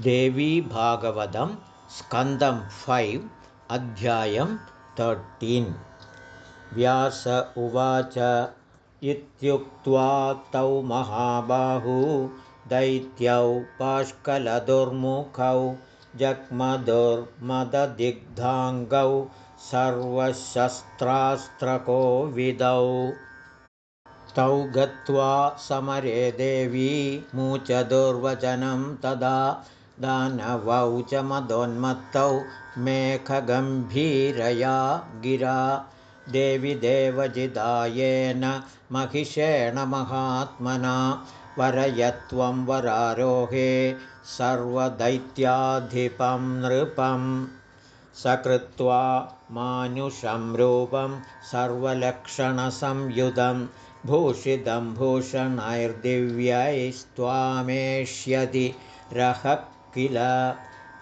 देवीभागवतं स्कन्दं फैव् अध्यायं तर्टीन् व्यास उवाच इत्युक्त्वा तौ महाबाहू दैत्यौ पाष्कलदुर्मुखौ जग्मदुर्मददिग्धाङ्गौ सर्वशस्त्रास्त्रकोविदौ। तौ गत्वा समरे देवी मूचदुर्वचनं तदा दानवौ च मदोन्मत्तौ मेघगम्भीरया गिरा। देवि देवजिदायेन महिषेण महात्मना वरयत्वं वरारोहे सर्वदैत्याधिपं नृपं सकृत्वा मानुषं रूपं सर्वलक्षणसंयुधं भूषितं भूषणैर्दिव्यैस्त्वामेष्यति रहः किल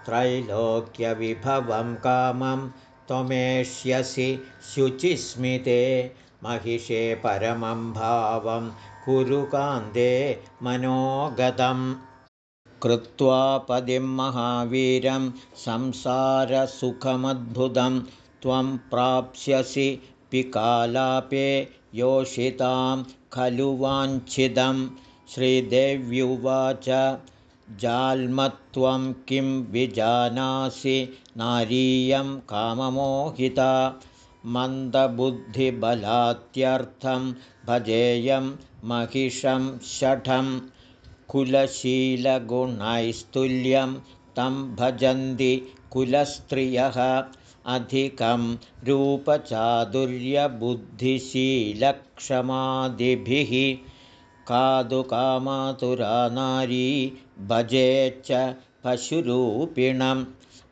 त्रैलोक्यविभवं कामं त्वमेष्यसि शुचिस्मिते। महिषे परमं भावं कुरुकान्ते मनोगतम् कृत्वा पदिं महावीरं संसारसुखमद्भुतं त्वं प्राप्स्यसि पिकालापे योषितां खलु वाञ्छिदं श्रीदेव्युवाच जाल्मत्वं किं विजानासि नारीयं काममोहिता मन्दबुद्धिबलात्यर्थं भजेयं महिषं शठं कुलशीलगुणैस्तुल्यं तं भजन्ति कुलस्त्रियः अधिकं रूपचादुर्यबुद्धिशीलक्षमादिभिः कादुकामातुरा नारी भजेच्च पशुरूपिणं।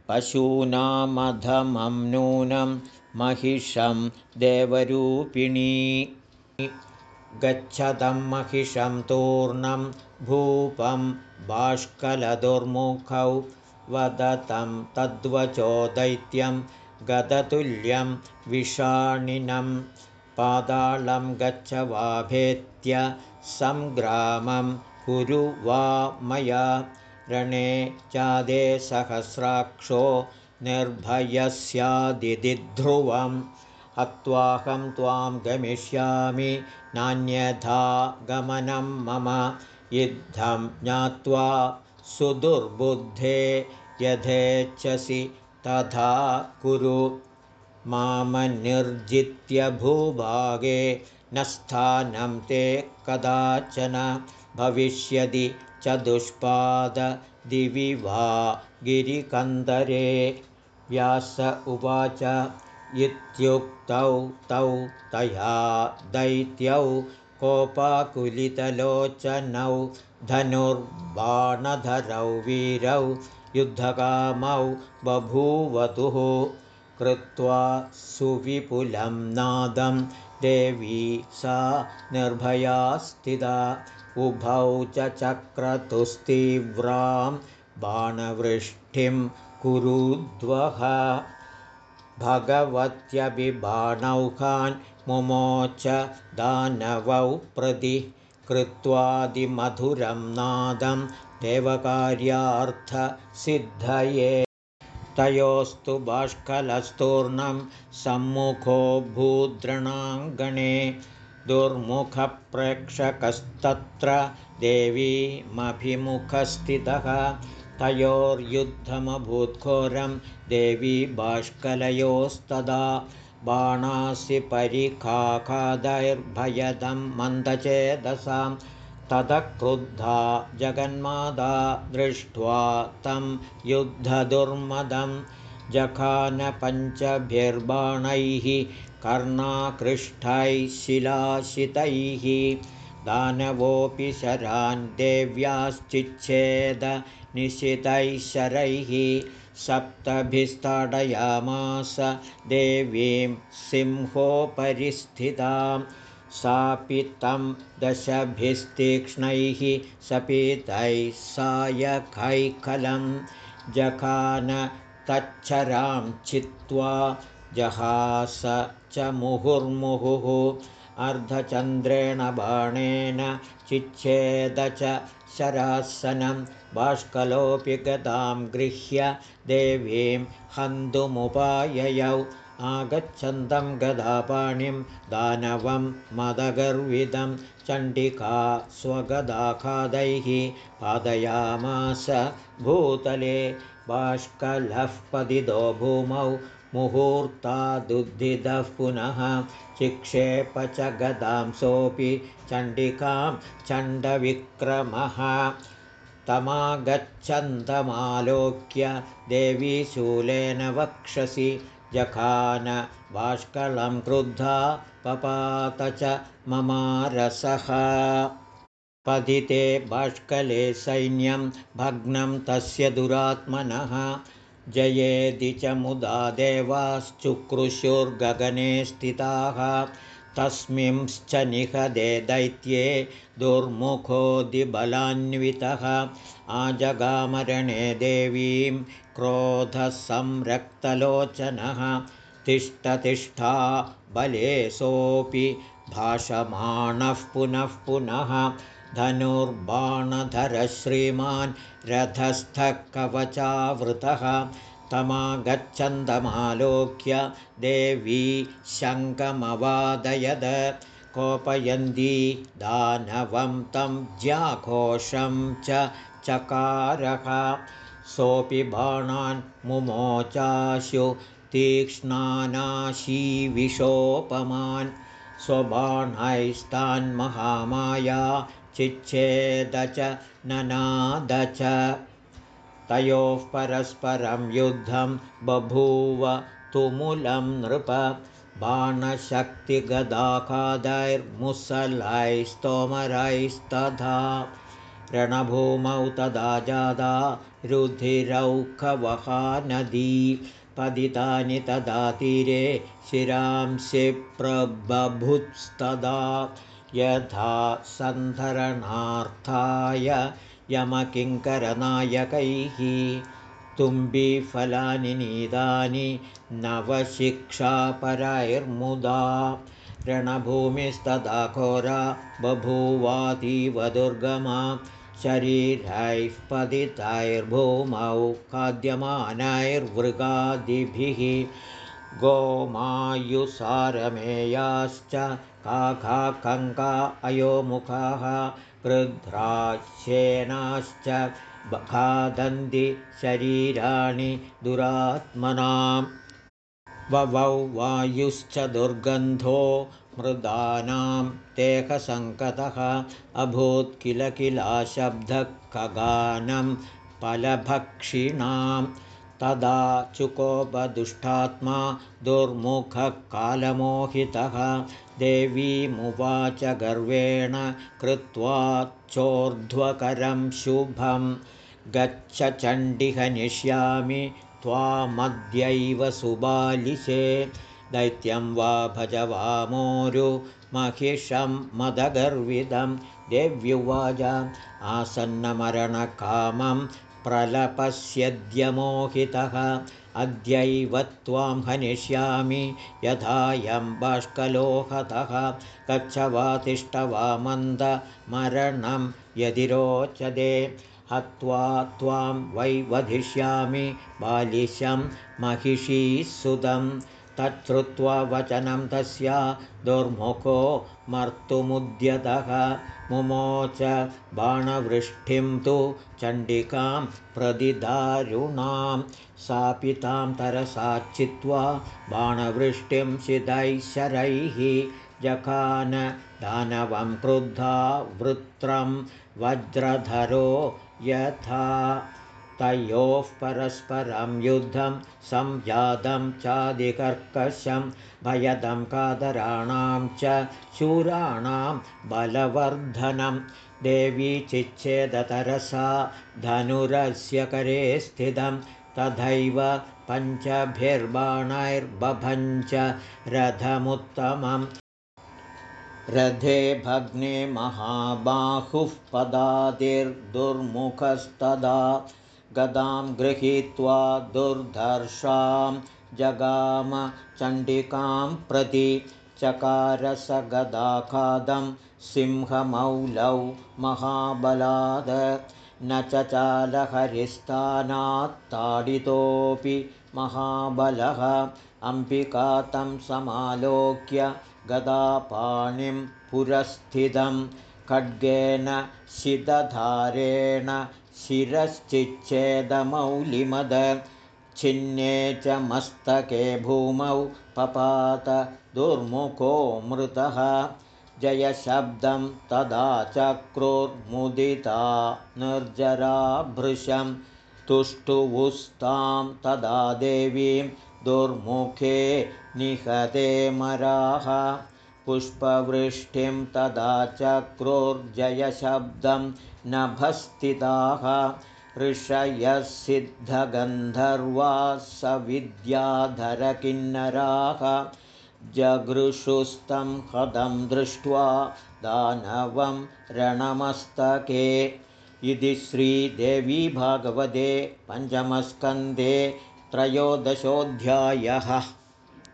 पशूनामधमं नूनं महिषं देवरूपिणी। गच्छतं महिषं तूर्णं भूपं बाष्कलदुर्मुखौ वदतं तद्वचो दैत्यं गदतुल्यं विषाणिनं पादालं गच्छ वाभेत्य सङ्ग्रामं कुरु वा मया। रणे चादे सहस्राक्षो निर्भयस्यादिध्रुवम् हत्वाहं त्वां गमिष्यामि नान्यथा गमनं मम युद्धं ज्ञात्वा सुदुर्बुद्धे यथेच्छसि तथा कुरु मामनिर्जित्य भूभागे न स्थानं ते कदाचन भविष्यति च दुष्पाददिवि वा गिरिकन्दरे व्यास उवाच इत्युक्तौ तौ तया दैत्यौ कोपाकुलितलोचनौ धनुर्बाणधरौ वीरौ युद्धकामौ बभूवतुः कृत्वा सुविपुलं नादं। देवी सा निर्भया स्थिता। उभौ चक्रतुस्तीव्रां बाणवृष्टिं कुरुद्वः। भगवत्यभिबाणौखान् मुमोच दानवौ प्रति कृत्वादिमधुरं नादं। देवकार्यार्थसिद्धये तयोस्तु बाष्कलस्तूर्णं सम्मुखो भूद्रणाङ्गणे दुर्मुखप्रेक्षकस्तत्र देवीमभिमुखस्थितः तयोर्युद्धमभूत्घोरं देवी बाष्कलयोस्तदा बाणासि परिखाखादैर्भयदं मन्दचेदसां ततः क्रुद्धा जगन्मादा दृष्ट्वा तं युद्धदुर्मदं जखानपञ्चभिर्बाणैः कर्णाकृष्टैः शिलाशितैः दानवोऽपि शरान् देव्याश्चिच्छेद निशितैः शरैः सप्तभिस्ताडयामास देवीं सिंहोपरि स्थितां सापि तं दशभिस्तीक्ष्णैः सपीतैः सायकैकलं जखान तच्छरां चित्वा जहास च मुहुर्मुहुः अर्धचन्द्रेण बाणेन चिच्छेद च शरासनं बाष्कलोऽपि गदां गृह्य देवीं हन्तुमुपाययौ आगच्छन्तं गदापाणिं दानवं मदगर्विदं चण्डिका स्वगदाखादैः पादयामास भूतले बाष्कलः पदिदो भूमौ मुहूर्तादुद्धिदः पुनः चिक्षेप च गदां सोऽपि चण्डिकां चण्डविक्रमः तमागच्छन्तमालोक्य देवी शूलेन वक्षसि जखान बाष्कलं क्रुद्धा पपात च ममारसः। पतिते बाष्कले सैन्यं भग्नं तस्य दुरात्मनः। जयेदि च मुदा देवाश्चुक्रुशुर्गगने स्थिताः तस्मिंश्च निहदे दैत्ये दुर्मुखोदिबलान्वितः आजगामरणे देवीं क्रोधसंरक्तलोचनः। तिष्ठतिष्ठा बले सोऽपि भाषमाणः पुनः पुनः। धनुर्बाणधरः श्रीमान् रथस्थः कवचावृतः तमागच्छन्दमालोक्य देवी शङ्कमवादयद कोपयन्ती दानवं तं ज्याघोषं च चकारः। सोऽपि बाणान् मुमोचाशु तीक्ष्णानाशीविशोपमान्। स्वबाणैस्तान्महामाया चिच्छेद च ननाद च तयोः परस्परं युद्धं बभूव तुमुलं नृप। बाणशक्तिगदाखादैर्मुसलैस्तोमरैस्तथा। रणभूमौ तदा जादा रुधिरौखवहा नदी पतितानि तदा तीरे शिरांसि प्रबभुत्स्तदा यथा सन्धरणार्थाय यमकिङ्करनायकैः तुम्बिफलानि नीतानि नवशिक्षापरैर्मुदा। रणभूमिस्तदा घोरा बभूवातीव दुर्गमा शरीरैः पतितैर्भूमौ खाद्यमानैर्वृगादिभिः गोमायुसारमेयाश्च काघाकङ्का अयोमुखाः कृध्राश्येनाश्च खादन्ति शरीराणि दुरात्मनां ववौ वायुश्च दुर्गन्धो मृदानां देहसङ्कतः अभूत् किल किलाशब्दः खगानं फलभक्षिणां तदा चुकोपदुष्टात्मा दुर्मुखः कालमोहितः देवीमुवाच गर्वेण कृत्वा चोर्ध्वकरं शुभं। गच्छ चण्डिहनिष्यामि त्वामद्यैव सुबालिशे। दैत्यं वा भज महिषं मदगर्विदं। देव्युवाच आसन्नमरणकामं प्रलपस्यद्यमोहितः अद्यैव त्वां हनिष्यामि यथायं बाष्कलोहतः गच्छ वा तिष्ठ वा मन्दमरणं यदि रोचते हत्वा त्वां वै वधिष्यामि बालिशं महिषीसुतं तच्छ्रुत्वा वचनं तस्या दुर्मुखो मर्तुमुद्यतः मुमोच बाणवृष्टिं तु चण्डिकां प्रतिदारुणां सापि तां तरसा चित्वा बाणवृष्टिं शिदैशरैः जखान दानवं क्रुद्धा वृत्रं वज्रधरो यथा तयोः परस्परं युद्धं संजातं चादिकर्कशं भयदं कादराणां च शूराणां बलवर्धनं। देवी चिच्छेदतरसा धनुरस्य करे स्थितं तथैव पञ्चभिर्बाणैर्बभञ्च रथमुत्तमम्। रथे भग्ने महाबाहुः पदादिर्दुर्मुखस्तदा गदां गृहीत्वा दुर्धर्षां जगाम चण्डिकां प्रति चकारसगदाखादं सिंहमौलौ महाबलाद। न च चालहरिस्थानात्ताडितोऽपि महाबलः। अम्बिका तं समालोक्य गदापाणिं पुरस्थितं। खड्गेन शिदधारेण शिरश्चिच्छेदमौलिमद। छिन्ने च मस्तके भूमौ पपात दुर्मुखो मृतः। जयशब्दं तदा चक्रुर्मुदिता निर्जराभृशं। तुष्टुवुस्तां तदा देवीं दुर्मुखे निहते मराः पुष्पवृष्टिं तदा चक्रुर्जयशब्दं नभस्थिताः ऋषयः सिद्धगन्धर्वाः सविद्याधरकिन्नराः जगृषुस्तं हदं दृष्ट्वा दानवं रणमस्तके। इति श्रीदेवी भागवते पञ्चमस्कन्धे त्रयोदशोऽध्यायः